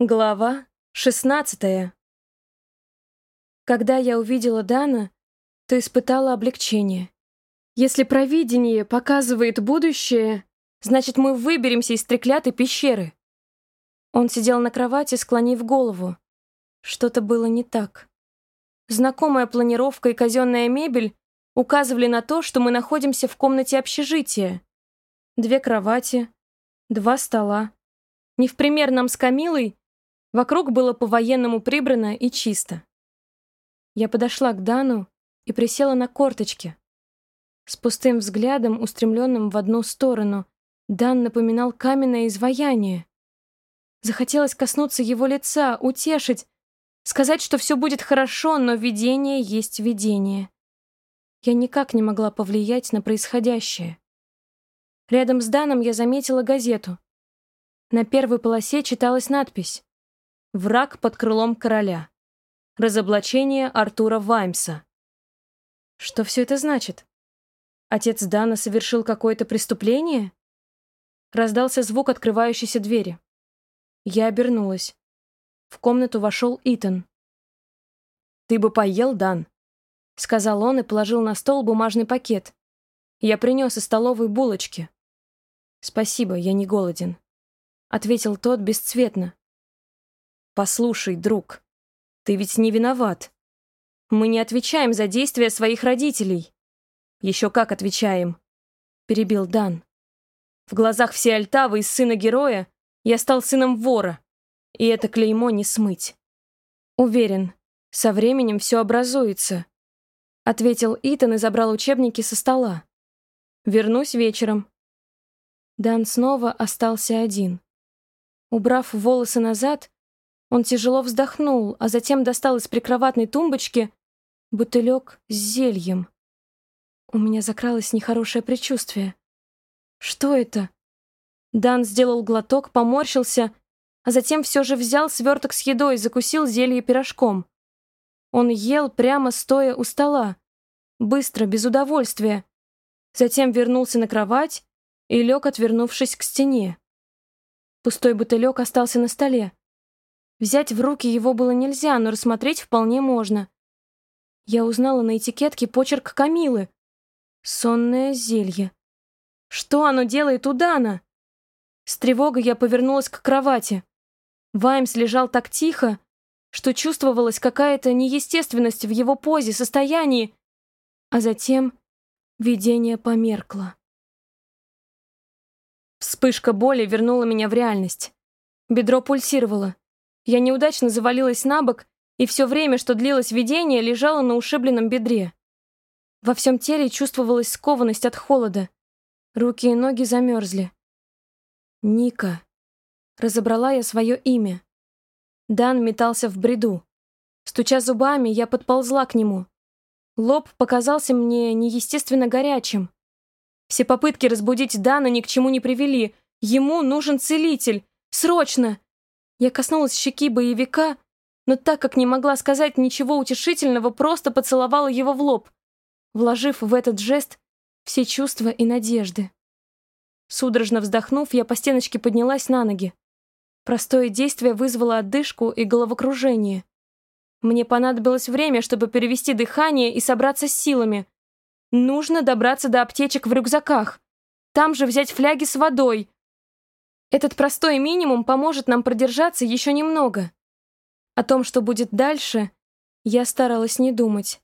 Глава 16 Когда я увидела Дана, то испытала облегчение. Если провидение показывает будущее, значит, мы выберемся из треклятой пещеры. Он сидел на кровати, склонив голову. Что-то было не так. Знакомая планировка и казенная мебель указывали на то, что мы находимся в комнате общежития. Две кровати, два стола. Не в пример нам с Камилой, Вокруг было по-военному прибрано и чисто. Я подошла к Дану и присела на корточки. С пустым взглядом, устремленным в одну сторону, Дан напоминал каменное изваяние. Захотелось коснуться его лица, утешить, сказать, что все будет хорошо, но видение есть видение. Я никак не могла повлиять на происходящее. Рядом с Даном я заметила газету. На первой полосе читалась надпись Враг под крылом короля. Разоблачение Артура Ваймса. Что все это значит? Отец Дана совершил какое-то преступление? Раздался звук открывающейся двери. Я обернулась. В комнату вошел Итан. «Ты бы поел, Дан», — сказал он и положил на стол бумажный пакет. «Я принес из столовой булочки». «Спасибо, я не голоден», — ответил тот бесцветно. «Послушай, друг, ты ведь не виноват. Мы не отвечаем за действия своих родителей». «Еще как отвечаем», — перебил Дан. «В глазах все Альтавы из сына героя я стал сыном вора, и это клеймо не смыть». «Уверен, со временем все образуется», — ответил Итан и забрал учебники со стола. «Вернусь вечером». Дан снова остался один. Убрав волосы назад, он тяжело вздохнул, а затем достал из прикроватной тумбочки бутылек с зельем. У меня закралось нехорошее предчувствие. Что это? Дан сделал глоток, поморщился, а затем все же взял сверток с едой и закусил зелье пирожком. Он ел прямо стоя у стола, быстро, без удовольствия. Затем вернулся на кровать и лег, отвернувшись к стене. Пустой бутылек остался на столе. Взять в руки его было нельзя, но рассмотреть вполне можно. Я узнала на этикетке почерк Камилы. Сонное зелье. Что оно делает у Дана? С тревогой я повернулась к кровати. Ваймс лежал так тихо, что чувствовалась какая-то неестественность в его позе, состоянии, а затем видение померкло. Вспышка боли вернула меня в реальность. Бедро пульсировало. Я неудачно завалилась на бок, и все время, что длилось видение, лежала на ушибленном бедре. Во всем теле чувствовалась скованность от холода. Руки и ноги замерзли. Ника. Разобрала я свое имя. Дан метался в бреду. Стуча зубами, я подползла к нему. Лоб показался мне неестественно горячим. Все попытки разбудить Дана ни к чему не привели. Ему нужен целитель. Срочно! Я коснулась щеки боевика, но так как не могла сказать ничего утешительного, просто поцеловала его в лоб, вложив в этот жест все чувства и надежды. Судорожно вздохнув, я по стеночке поднялась на ноги. Простое действие вызвало отдышку и головокружение. Мне понадобилось время, чтобы перевести дыхание и собраться с силами. Нужно добраться до аптечек в рюкзаках. Там же взять фляги с водой, этот простой минимум поможет нам продержаться еще немного. О том, что будет дальше, я старалась не думать.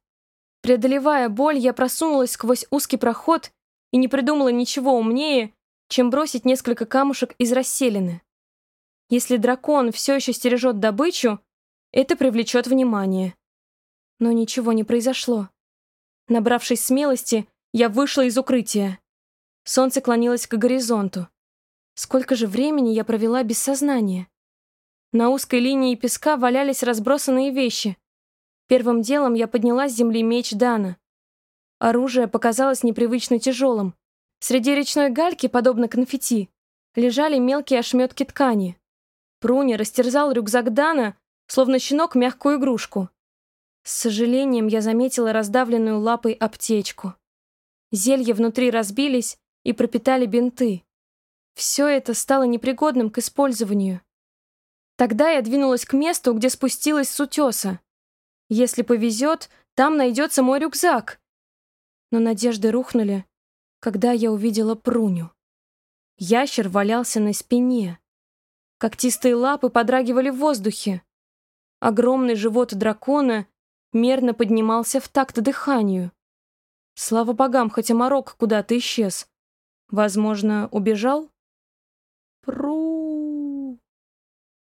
Преодолевая боль, я просунулась сквозь узкий проход и не придумала ничего умнее, чем бросить несколько камушек из расселины. Если дракон все еще стережет добычу, это привлечет внимание. Но ничего не произошло. Набравшись смелости, я вышла из укрытия. Солнце клонилось к горизонту. Сколько же времени я провела без сознания? На узкой линии песка валялись разбросанные вещи. Первым делом я подняла с земли меч Дана. Оружие показалось непривычно тяжелым. Среди речной гальки, подобно конфетти, лежали мелкие ошметки ткани. Пруни растерзал рюкзак Дана, словно щенок мягкую игрушку. С сожалением я заметила раздавленную лапой аптечку. Зелья внутри разбились и пропитали бинты. Все это стало непригодным к использованию. Тогда я двинулась к месту, где спустилась с утеса. Если повезет, там найдется мой рюкзак. Но надежды рухнули, когда я увидела пруню. Ящер валялся на спине. Когтистые лапы подрагивали в воздухе. Огромный живот дракона мерно поднимался в такт дыханию. Слава богам, хотя Марок куда-то исчез. Возможно, убежал? Пру!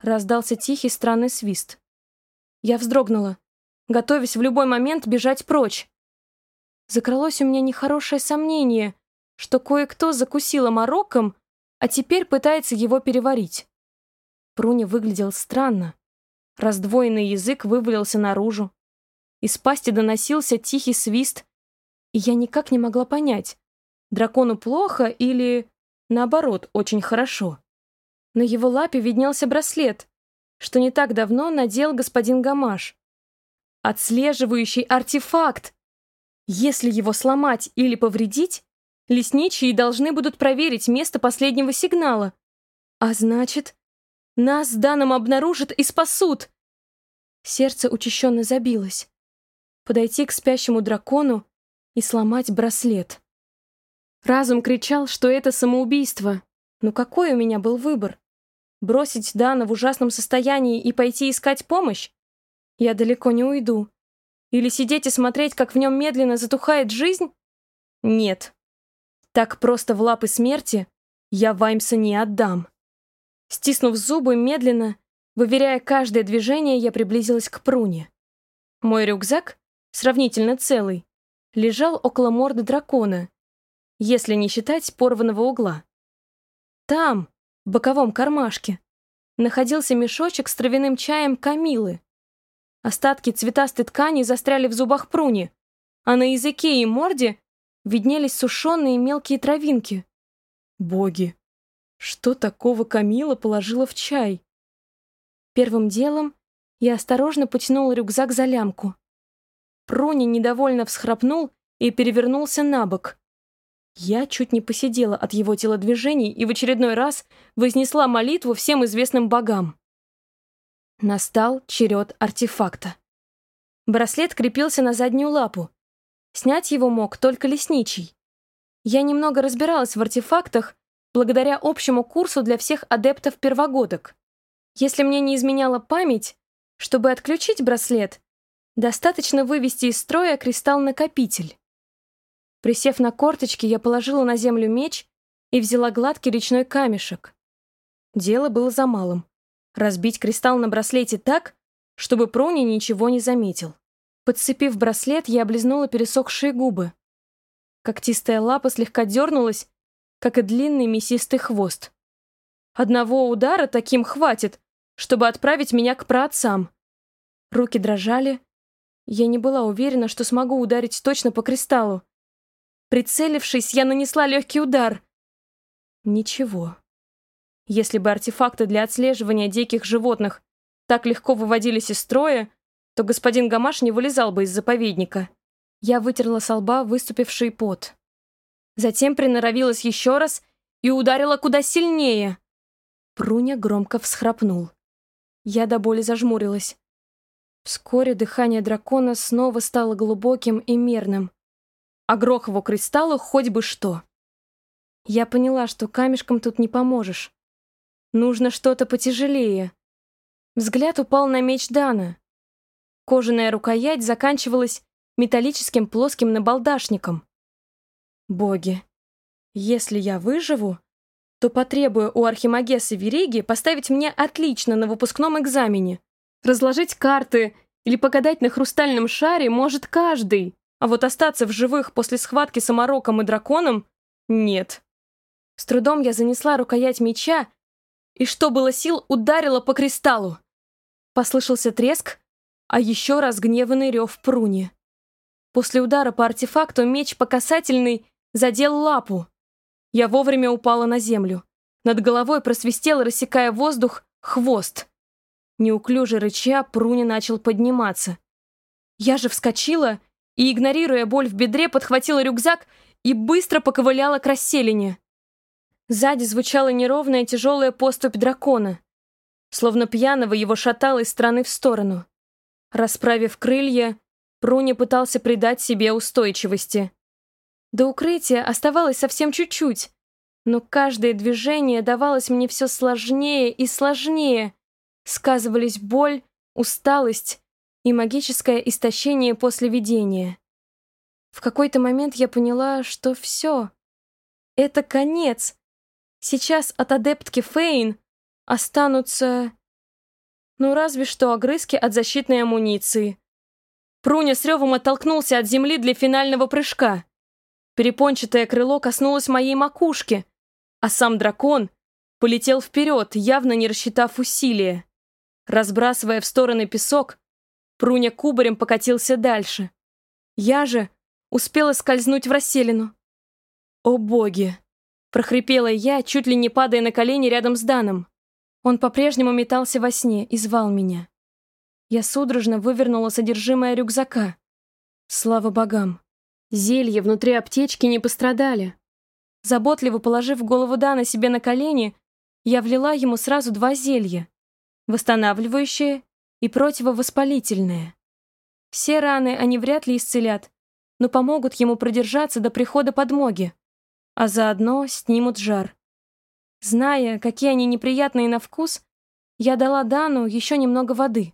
Раздался тихий странный свист. Я вздрогнула, готовясь в любой момент бежать прочь. Закралось у меня нехорошее сомнение, что кое-кто закусила мороком, а теперь пытается его переварить. Пруня выглядел странно. Раздвоенный язык вывалился наружу. Из пасти доносился тихий свист, и я никак не могла понять, дракону плохо или, наоборот, очень хорошо. На его лапе виднелся браслет, что не так давно надел господин Гамаш. Отслеживающий артефакт! Если его сломать или повредить, лесничие должны будут проверить место последнего сигнала. А значит, нас с Даном обнаружат и спасут. Сердце учащенно забилось. Подойти к спящему дракону и сломать браслет. Разум кричал, что это самоубийство. Но какой у меня был выбор? Бросить Дана в ужасном состоянии и пойти искать помощь? Я далеко не уйду. Или сидеть и смотреть, как в нем медленно затухает жизнь? Нет. Так просто в лапы смерти я Ваймса не отдам. Стиснув зубы, медленно, выверяя каждое движение, я приблизилась к пруне. Мой рюкзак, сравнительно целый, лежал около морды дракона, если не считать порванного угла. Там, в боковом кармашке, находился мешочек с травяным чаем Камилы. Остатки цветастой ткани застряли в зубах пруни, а на языке и морде виднелись сушеные мелкие травинки. Боги! Что такого Камила положила в чай? Первым делом я осторожно потянула рюкзак за лямку. Прони недовольно всхрапнул и перевернулся на бок. Я чуть не посидела от его телодвижений и в очередной раз вознесла молитву всем известным богам. Настал черед артефакта. Браслет крепился на заднюю лапу. Снять его мог только лесничий. Я немного разбиралась в артефактах, благодаря общему курсу для всех адептов-первогодок. Если мне не изменяла память, чтобы отключить браслет, достаточно вывести из строя кристалл-накопитель. Присев на корточки, я положила на землю меч и взяла гладкий речной камешек. Дело было за малым. Разбить кристалл на браслете так, чтобы Прони ничего не заметил. Подцепив браслет, я облизнула пересохшие губы. Когтистая лапа слегка дернулась, как и длинный мясистый хвост. Одного удара таким хватит, чтобы отправить меня к праотцам. Руки дрожали. Я не была уверена, что смогу ударить точно по кристаллу. Прицелившись, я нанесла легкий удар. Ничего. Если бы артефакты для отслеживания диких животных так легко выводились из строя, то господин Гамаш не вылезал бы из заповедника. Я вытерла со лба выступивший пот. Затем приноровилась еще раз и ударила куда сильнее. Пруня громко всхрапнул. Я до боли зажмурилась. Вскоре дыхание дракона снова стало глубоким и мерным. А Грохову кристаллу хоть бы что. Я поняла, что камешком тут не поможешь. Нужно что-то потяжелее. Взгляд упал на меч Дана. Кожаная рукоять заканчивалась металлическим плоским набалдашником. Боги, если я выживу, то потребую у Архимагеса Вериги поставить мне отлично на выпускном экзамене. Разложить карты или погадать на хрустальном шаре может каждый, а вот остаться в живых после схватки с Амароком и драконом — нет. С трудом я занесла рукоять меча и, что было сил, ударила по кристаллу. Послышался треск, а еще раз гневанный рев пруни. После удара по артефакту меч по касательной задел лапу. Я вовремя упала на землю. Над головой просвистел, рассекая воздух, хвост. Неуклюже рыча, Пруни начал подниматься. Я же вскочила и, игнорируя боль в бедре, подхватила рюкзак и быстро поковыляла к расселине. Сзади звучала неровная тяжелая поступь дракона. Словно пьяного его шатало из стороны в сторону. Расправив крылья, Пруни пытался придать себе устойчивости. До укрытия оставалось совсем чуть-чуть, но каждое движение давалось мне все сложнее и сложнее. Сказывались боль, усталость и магическое истощение после видения. В какой-то момент я поняла, что все. Это конец. Сейчас от адептки Фейн останутся... Ну, разве что огрызки от защитной амуниции. Пруня с ревом оттолкнулся от земли для финального прыжка. Перепончатое крыло коснулось моей макушки, а сам дракон полетел вперед, явно не рассчитав усилия. Разбрасывая в стороны песок, Пруня кубарем покатился дальше. Я же успела скользнуть в расселину. «О боги!» — прохрипела я, чуть ли не падая на колени рядом с Даном. Он по-прежнему метался во сне и звал меня. Я судорожно вывернула содержимое рюкзака. Слава богам. Зелья внутри аптечки не пострадали. Заботливо положив голову Дана себе на колени, я влила ему сразу два зелья. Восстанавливающее и противовоспалительное. Все раны они вряд ли исцелят, но помогут ему продержаться до прихода подмоги, а заодно снимут жар. Зная, какие они неприятные на вкус, я дала Дану еще немного воды.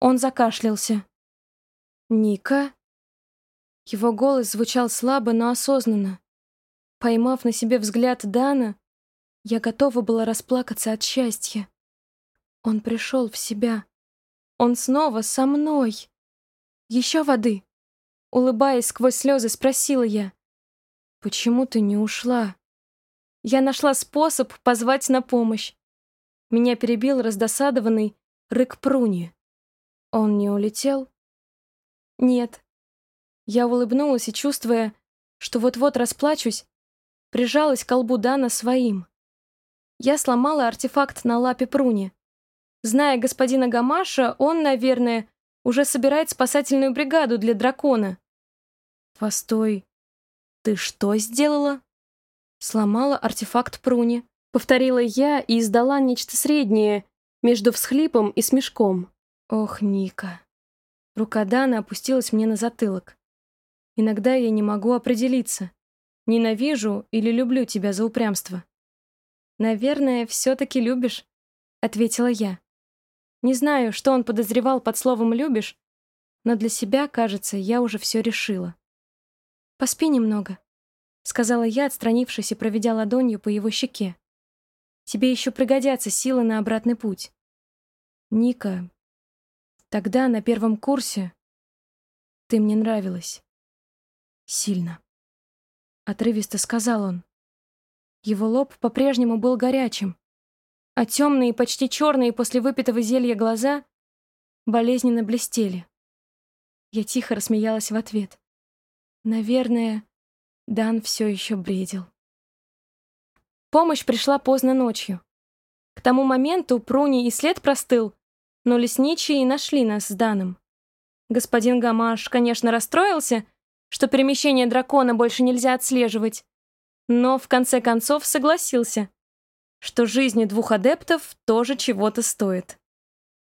Он закашлялся. «Ника?» Его голос звучал слабо, но осознанно. Поймав на себе взгляд Дана, я готова была расплакаться от счастья. Он пришел в себя. Он снова со мной. Еще воды. Улыбаясь сквозь слезы, спросила я. «Почему ты не ушла?» Я нашла способ позвать на помощь. Меня перебил раздосадованный рык Пруни. Он не улетел? Нет. Я улыбнулась и, чувствуя, что вот-вот расплачусь, прижалась к колбу Дана своим. Я сломала артефакт на лапе Пруни. Зная господина Гамаша, он, наверное, уже собирает спасательную бригаду для дракона. Постой, ты что сделала? Сломала артефакт Пруни. Повторила я и издала нечто среднее между всхлипом и смешком. Ох, Ника. Рука Дана опустилась мне на затылок. Иногда я не могу определиться, ненавижу или люблю тебя за упрямство. Наверное, все-таки любишь, ответила я. Не знаю, что он подозревал под словом «любишь», но для себя, кажется, я уже все решила. «Поспи немного», — сказала я, отстранившись и проведя ладонью по его щеке. «Тебе еще пригодятся силы на обратный путь». «Ника, Тогда, на первом курсе, ты мне нравилась. Сильно. Отрывисто сказал он. Его лоб по-прежнему был горячим, а темные, почти черные после выпитого зелья глаза болезненно блестели. Я тихо рассмеялась в ответ. Наверное, Дан все еще бредил. Помощь пришла поздно ночью. К тому моменту Пруни и след простыл, но лесничие нашли нас с Даном. Господин Гамаш, конечно, расстроился, что перемещение дракона больше нельзя отслеживать, но в конце концов согласился, что жизни двух адептов тоже чего-то стоит.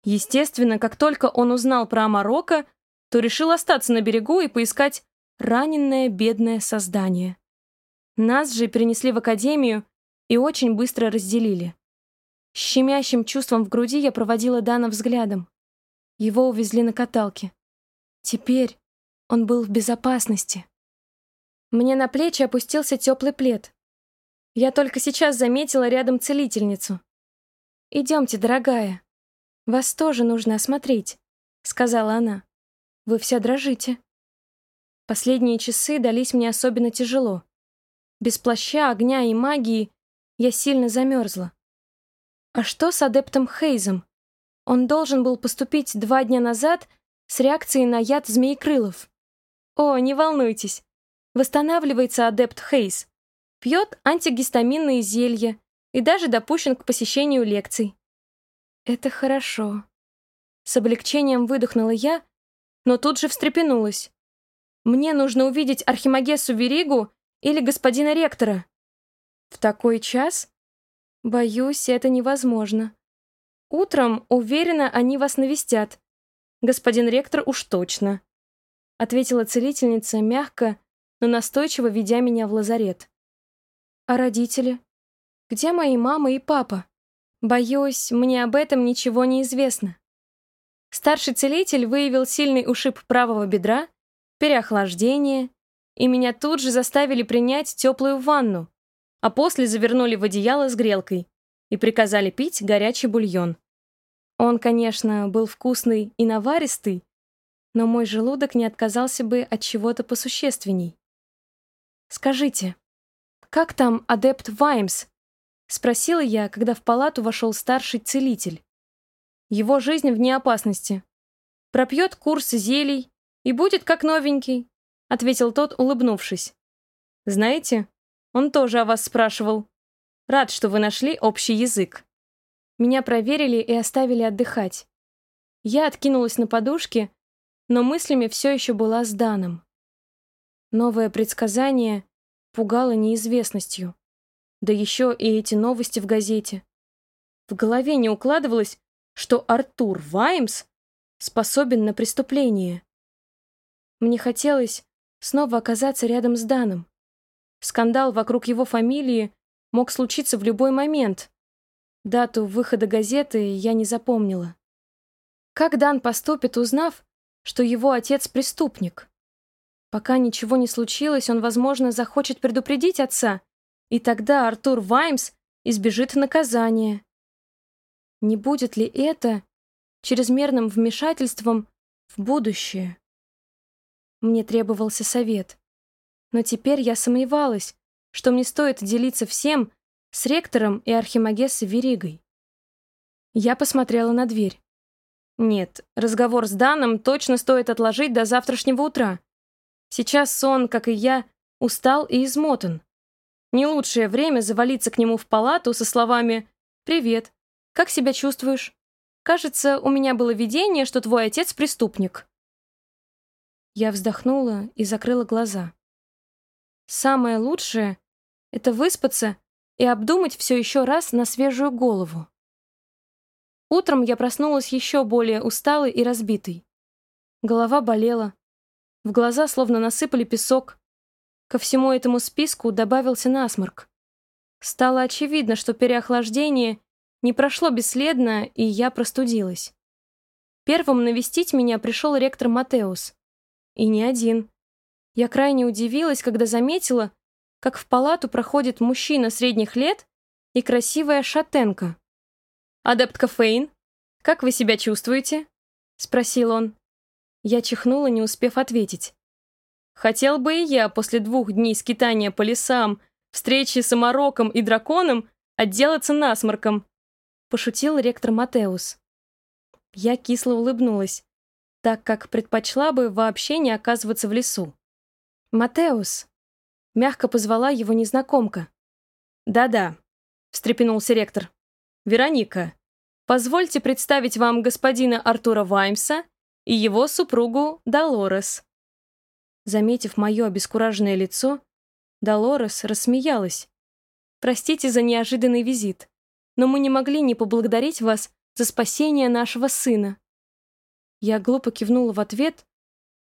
Естественно, как только он узнал про Амарока, то решил остаться на берегу и поискать раненное бедное создание. Нас же перенесли в академию и очень быстро разделили. С щемящим чувством в груди я проводила Дана взглядом. Его увезли на каталке. Теперь он был в безопасности. Мне на плечи опустился теплый плед. Я только сейчас заметила рядом целительницу. «Идемте, дорогая. Вас тоже нужно осмотреть», — сказала она. «Вы вся дрожите». Последние часы дались мне особенно тяжело. Без плаща, огня и магии я сильно замерзла. А что с адептом Хейзом? Он должен был поступить два дня назад с реакцией на яд змеекрылов. О, не волнуйтесь. Восстанавливается адепт Хейз. Пьет антигистаминные зелья и даже допущен к посещению лекций. Это хорошо. С облегчением выдохнула я, но тут же встрепенулась. Мне нужно увидеть Архимагессу Веригу или господина ректора. В такой час? Боюсь, это невозможно. Утром, уверена, они вас навестят. Господин ректор уж точно. Ответила целительница мягко, но настойчиво ведя меня в лазарет. А родители? Где мои мама и папа? Боюсь, мне об этом ничего не известно. Старший целитель выявил сильный ушиб правого бедра, переохлаждение, и меня тут же заставили принять теплую ванну, а после завернули в одеяло с грелкой и приказали пить горячий бульон. Он, конечно, был вкусный и наваристый, но мой желудок не отказался бы от чего-то посущественней. «Скажите, как там адепт Ваймс?» — спросила я, когда в палату вошел старший целитель. Его жизнь вне опасности. Пропьет курс зелий и будет как новенький», — ответил тот, улыбнувшись. «Знаете, он тоже о вас спрашивал. Рад, что вы нашли общий язык». Меня проверили и оставили отдыхать. Я откинулась на подушке, но мыслями все еще была с Даном. Новое предсказание пугало неизвестностью. Да еще и эти новости в газете. В голове не укладывалось, что Артур Ваймс способен на преступление. Мне хотелось снова оказаться рядом с Даном. Скандал вокруг его фамилии мог случиться в любой момент. Дату выхода газеты я не запомнила. Как Дан поступит, узнав, что его отец преступник? Пока ничего не случилось, он, возможно, захочет предупредить отца, и тогда Артур Ваймс избежит наказания. Не будет ли это чрезмерным вмешательством в будущее? Мне требовался совет. Но теперь я сомневалась, что мне стоит делиться всем с ректором и архимагессой Веригой. Я посмотрела на дверь. Нет, разговор с Даном точно стоит отложить до завтрашнего утра. Сейчас сон, как и я, устал и измотан. Не лучшее время завалиться к нему в палату со словами «Привет, как себя чувствуешь? Кажется, у меня было видение, что твой отец преступник». Я вздохнула и закрыла глаза. Самое лучшее — это выспаться и обдумать все еще раз на свежую голову. Утром я проснулась еще более усталой и разбитой. Голова болела. В глаза словно насыпали песок. Ко всему этому списку добавился насморк. Стало очевидно, что переохлаждение не прошло бесследно, и я простудилась. Первым навестить меня пришел ректор Матеус. И не один. Я крайне удивилась, когда заметила, как в палату проходит мужчина средних лет и красивая шатенка. «Адептка Фейн, как вы себя чувствуете?» — спросил он. Я чихнула, не успев ответить. Хотел бы и я после двух дней скитания по лесам, встречи с Амароком и драконом отделаться насморком пошутил ректор Матеус. Я кисло улыбнулась, так как предпочла бы вообще не оказываться в лесу. «Матеус!» — мягко позвала его незнакомка. «Да-да», — встрепенулся ректор. «Вероника, позвольте представить вам господина Артура Ваймса и его супругу Долорес». Заметив мое обескураженное лицо, Долорес рассмеялась. «Простите за неожиданный визит но мы не могли не поблагодарить вас за спасение нашего сына». Я глупо кивнула в ответ,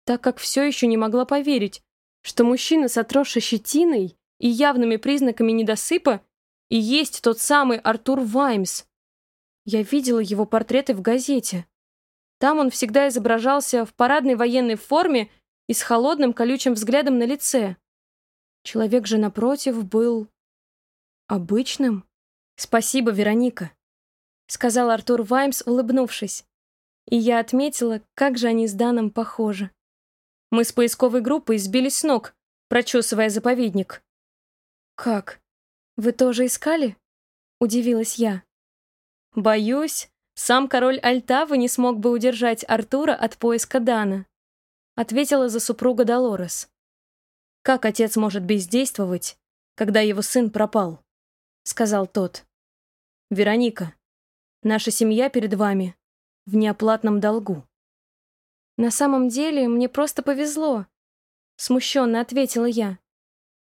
так как все еще не могла поверить, что мужчина с отросшей щетиной и явными признаками недосыпа и есть тот самый Артур Ваймс. Я видела его портреты в газете. Там он всегда изображался в парадной военной форме и с холодным колючим взглядом на лице. Человек же напротив был обычным. «Спасибо, Вероника», — сказал Артур Ваймс, улыбнувшись. И я отметила, как же они с Даном похожи. Мы с поисковой группой сбились с ног, прочесывая заповедник. «Как? Вы тоже искали?» — удивилась я. «Боюсь, сам король Альтавы не смог бы удержать Артура от поиска Дана», — ответила за супруга Долорес. «Как отец может бездействовать, когда его сын пропал?» — сказал тот. Вероника, наша семья перед вами в неоплатном долгу. На самом деле, мне просто повезло, смущенно ответила я.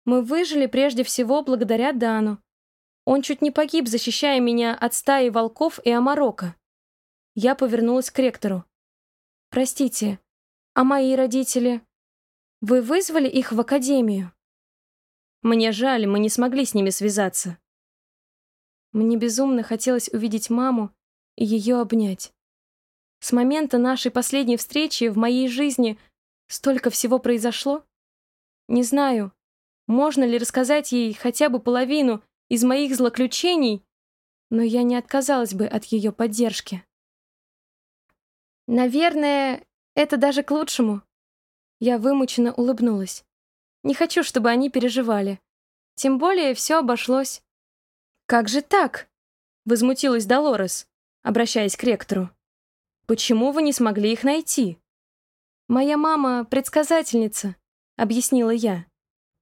Мы выжили прежде всего благодаря Дану. Он чуть не погиб, защищая меня от стаи волков и оморока. Я повернулась к ректору. «Простите, а мои родители? Вы вызвали их в академию?» «Мне жаль, мы не смогли с ними связаться». Мне безумно хотелось увидеть маму и ее обнять. С момента нашей последней встречи в моей жизни столько всего произошло. Не знаю, можно ли рассказать ей хотя бы половину из моих злоключений, но я не отказалась бы от ее поддержки. Наверное, это даже к лучшему. Я вымученно улыбнулась. Не хочу, чтобы они переживали. Тем более все обошлось. «Как же так?» — возмутилась Долорес, обращаясь к ректору. «Почему вы не смогли их найти?» «Моя мама — предсказательница», — объяснила я.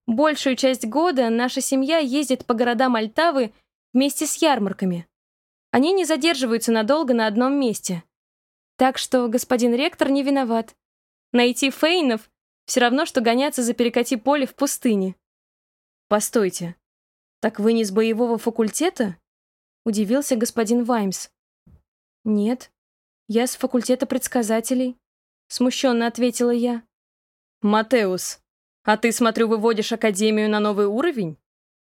«Большую часть года наша семья ездит по городам Альтавы вместе с ярмарками. Они не задерживаются надолго на одном месте. Так что господин ректор не виноват. Найти Фейнов все равно, что гоняться за перекати поле в пустыне». «Постойте, так вы не с боевого факультета?» — удивился господин Ваймс. «Нет, я с факультета предсказателей», — смущенно ответила я. «Матеус, а ты, смотрю, выводишь Академию на новый уровень?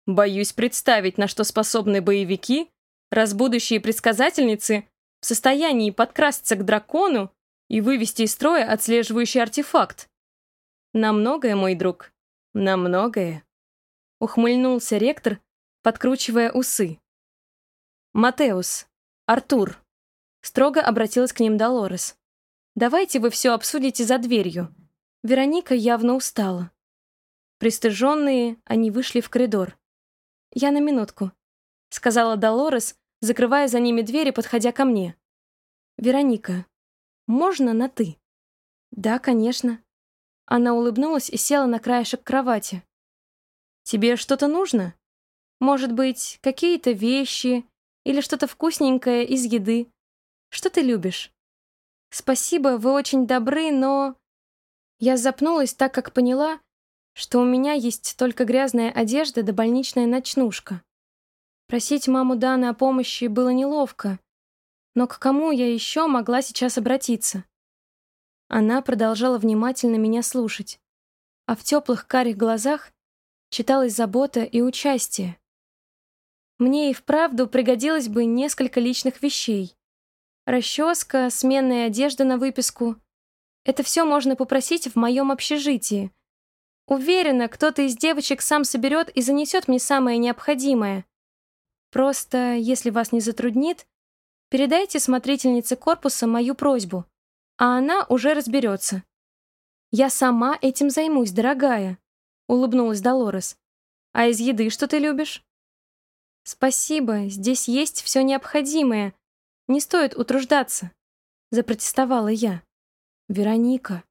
Боюсь представить, на что способны боевики, раз будущие предсказательницы в состоянии подкрасться к дракону и вывести из строя отслеживающий артефакт. На многое, мой друг, на многое. Ухмыльнулся ректор, подкручивая усы. Матеус, Артур, Строго обратилась к ним Долорес. «Давайте вы все обсудите за дверью». Вероника явно устала. Пристыженные, они вышли в коридор. «Я на минутку», — сказала Долорес, закрывая за ними дверь и подходя ко мне. «Вероника, можно на «ты»?» «Да, конечно». Она улыбнулась и села на краешек кровати. «Тебе что-то нужно? Может быть, какие-то вещи или что-то вкусненькое из еды? Что ты любишь?» «Спасибо, вы очень добры, но...» Я запнулась, так как поняла, что у меня есть только грязная одежда да больничная ночнушка. Просить маму Даны о помощи было неловко, но к кому я еще могла сейчас обратиться? Она продолжала внимательно меня слушать, а в теплых карих глазах читалась забота и участие. Мне и вправду пригодилось бы несколько личных вещей. Расческа, сменная одежда на выписку. Это все можно попросить в моем общежитии. Уверена, кто-то из девочек сам соберет и занесет мне самое необходимое. Просто, если вас не затруднит, передайте смотрительнице корпуса мою просьбу, а она уже разберется. «Я сама этим займусь, дорогая», — улыбнулась Долорес. «А из еды что ты любишь?» «Спасибо, здесь есть все необходимое», не стоит утруждаться», — запротестовала я. «Вероника,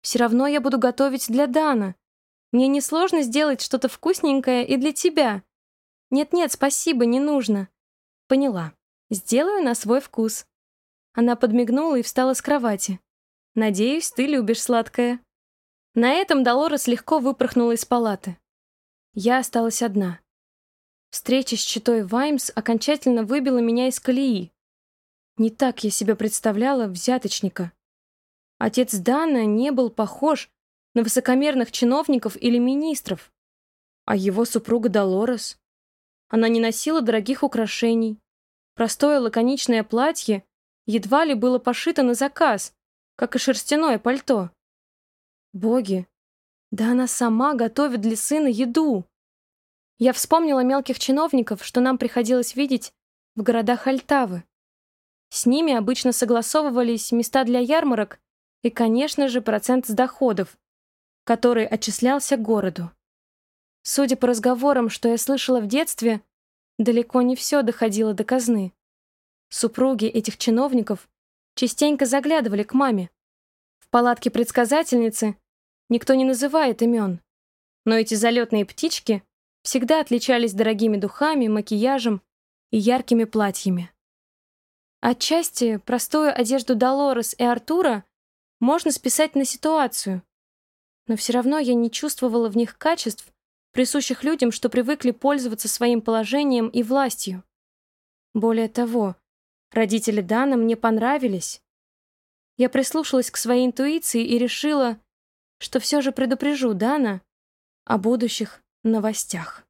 все равно я буду готовить для Дана. Мне несложно сделать что-то вкусненькое и для тебя. Нет-нет, спасибо, не нужно». «Поняла. Сделаю на свой вкус». Она подмигнула и встала с кровати. «Надеюсь, ты любишь сладкое». На этом Долорес легко выпорхнула из палаты. Я осталась одна. Встреча с читой Ваймс окончательно выбила меня из колеи. Не так я себе представляла взяточника. Отец Дана не был похож на высокомерных чиновников или министров. А его супруга Долорес? Она не носила дорогих украшений. Простое лаконичное платье едва ли было пошито на заказ, как и шерстяное пальто. Боги, да она сама готовит для сына еду. Я вспомнила мелких чиновников, что нам приходилось видеть в городах Альтавы. С ними обычно согласовывались места для ярмарок и, конечно же, процент с доходов, который отчислялся городу. Судя по разговорам, что я слышала в детстве, далеко не все доходило до казны. Супруги этих чиновников частенько заглядывали к маме. В палатке предсказательницы никто не называет имен, но эти залетные птички всегда отличались дорогими духами, макияжем и яркими платьями. Отчасти простую одежду Долорес и Артура можно списать на ситуацию. Но все равно я не чувствовала в них качеств, присущих людям, что привыкли пользоваться своим положением и властью. Более того, Родители Дана мне понравились. Я прислушалась к своей интуиции и решила, что все же предупрежу Дана о будущих новостях.